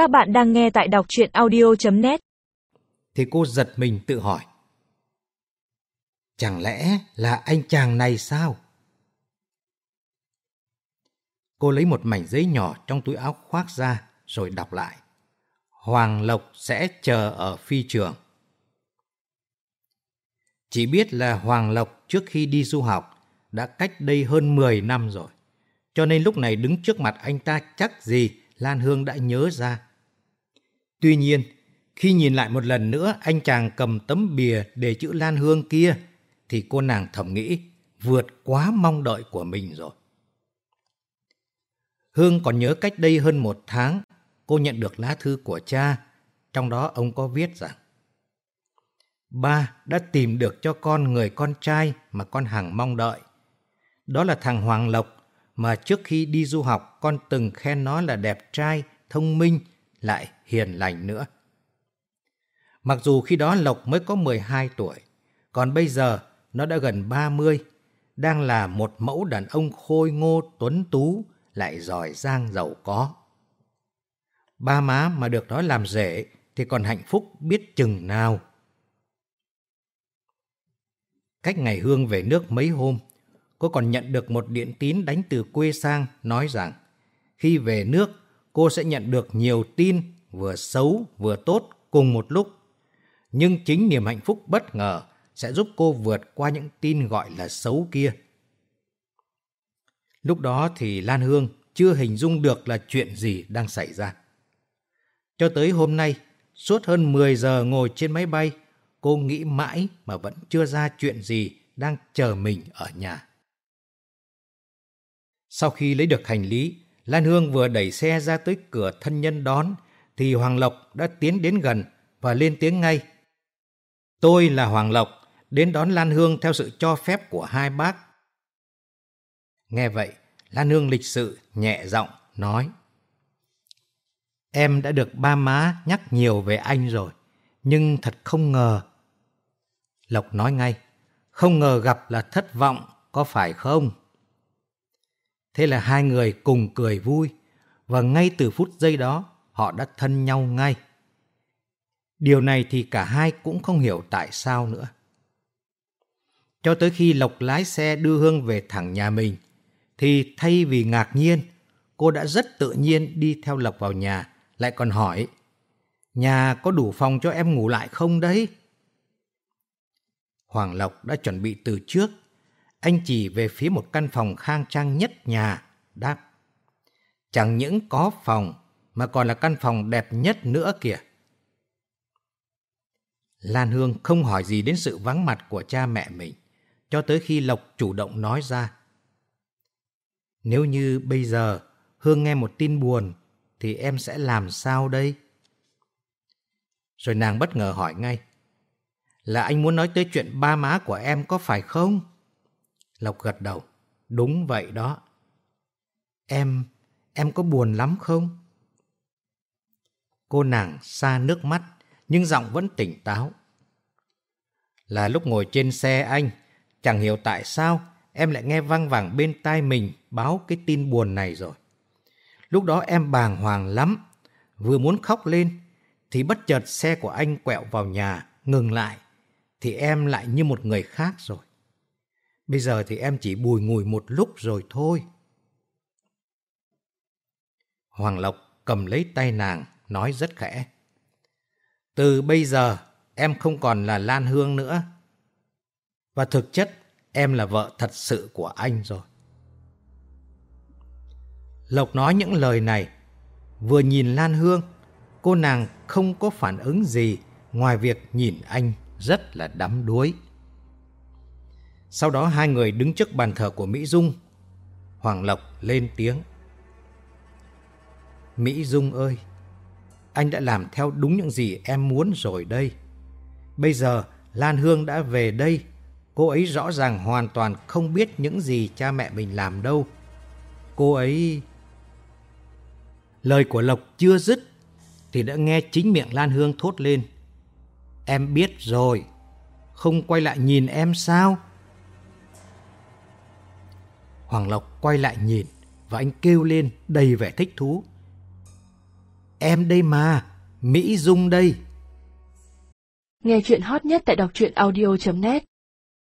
Các bạn đang nghe tại đọc chuyện audio.net Thì cô giật mình tự hỏi. Chẳng lẽ là anh chàng này sao? Cô lấy một mảnh giấy nhỏ trong túi áo khoác ra rồi đọc lại. Hoàng Lộc sẽ chờ ở phi trường. Chỉ biết là Hoàng Lộc trước khi đi du học đã cách đây hơn 10 năm rồi. Cho nên lúc này đứng trước mặt anh ta chắc gì Lan Hương đã nhớ ra. Tuy nhiên, khi nhìn lại một lần nữa anh chàng cầm tấm bìa để chữ Lan Hương kia, thì cô nàng thầm nghĩ vượt quá mong đợi của mình rồi. Hương còn nhớ cách đây hơn một tháng, cô nhận được lá thư của cha, trong đó ông có viết rằng Ba đã tìm được cho con người con trai mà con hằng mong đợi. Đó là thằng Hoàng Lộc mà trước khi đi du học con từng khen nó là đẹp trai, thông minh, lại hiền lành nữa. Mặc dù khi đó Lộc mới có 12 tuổi, còn bây giờ nó đã gần 30, đang là một mẫu đàn ông khôi ngô tuấn tú, lại giỏi giang giàu có. Ba má mà được nó làm rể thì còn hạnh phúc biết chừng nào. Cách ngày Hương về nước mấy hôm, cô còn nhận được một điện tín đánh từ quê sang nói rằng khi về nước cô sẽ nhận được nhiều tin vừa xấu vừa tốt cùng một lúc. Nhưng chính niềm hạnh phúc bất ngờ sẽ giúp cô vượt qua những tin gọi là xấu kia. Lúc đó thì Lan Hương chưa hình dung được là chuyện gì đang xảy ra. Cho tới hôm nay, suốt hơn 10 giờ ngồi trên máy bay, cô nghĩ mãi mà vẫn chưa ra chuyện gì đang chờ mình ở nhà. Sau khi lấy được hành lý, Lan Hương vừa đẩy xe ra tới cửa thân nhân đón, thì Hoàng Lộc đã tiến đến gần và lên tiếng ngay. Tôi là Hoàng Lộc, đến đón Lan Hương theo sự cho phép của hai bác. Nghe vậy, Lan Hương lịch sự, nhẹ giọng nói. Em đã được ba má nhắc nhiều về anh rồi, nhưng thật không ngờ. Lộc nói ngay, không ngờ gặp là thất vọng, có phải không? Thế là hai người cùng cười vui, và ngay từ phút giây đó, họ đã thân nhau ngay. Điều này thì cả hai cũng không hiểu tại sao nữa. Cho tới khi Lộc lái xe đưa Hương về thẳng nhà mình, thì thay vì ngạc nhiên, cô đã rất tự nhiên đi theo Lộc vào nhà, lại còn hỏi, nhà có đủ phòng cho em ngủ lại không đấy? Hoàng Lộc đã chuẩn bị từ trước, anh chỉ về phía một căn phòng khang trang nhất nhà, đáp. Chẳng những có phòng, mà còn là căn phòng đẹp nhất nữa kìa. Lan Hương không hỏi gì đến sự vắng mặt của cha mẹ mình, cho tới khi Lộc chủ động nói ra. Nếu như bây giờ Hương nghe một tin buồn, thì em sẽ làm sao đây? Rồi nàng bất ngờ hỏi ngay. Là anh muốn nói tới chuyện ba má của em có phải không? Lộc gật đầu. Đúng vậy đó. Em, em có buồn lắm không? Cô nàng xa nước mắt, nhưng giọng vẫn tỉnh táo. Là lúc ngồi trên xe anh, chẳng hiểu tại sao em lại nghe văng vẳng bên tai mình báo cái tin buồn này rồi. Lúc đó em bàng hoàng lắm, vừa muốn khóc lên, thì bất chợt xe của anh quẹo vào nhà, ngừng lại, thì em lại như một người khác rồi. Bây giờ thì em chỉ bùi ngùi một lúc rồi thôi. Hoàng Lộc cầm lấy tay nàng, nói rất khẽ. Từ bây giờ, em không còn là Lan Hương nữa. Và thực chất, em là vợ thật sự của anh rồi. Lộc nói những lời này, vừa nhìn Lan Hương, cô nàng không có phản ứng gì ngoài việc nhìn anh rất là đắm đuối. Sau đó hai người đứng trước bàn thờ của Mỹ Dung. Hoàng Lộc lên tiếng. Mỹ Dung ơi, anh đã làm theo đúng những gì em muốn rồi đây. Bây giờ Lan Hương đã về đây, cô ấy rõ ràng hoàn toàn không biết những gì cha mẹ mình làm đâu. Cô ấy... Lời của Lộc chưa dứt thì đã nghe chính miệng Lan Hương thốt lên. Em biết rồi, không quay lại nhìn em sao? Hoàng Lộc quay lại nhìn và anh kêu lên đầy vẻ thích thú. em đây mà, Mỹ Dung đây. Nghe chuyện hot nhất tại đọc truyện audio.net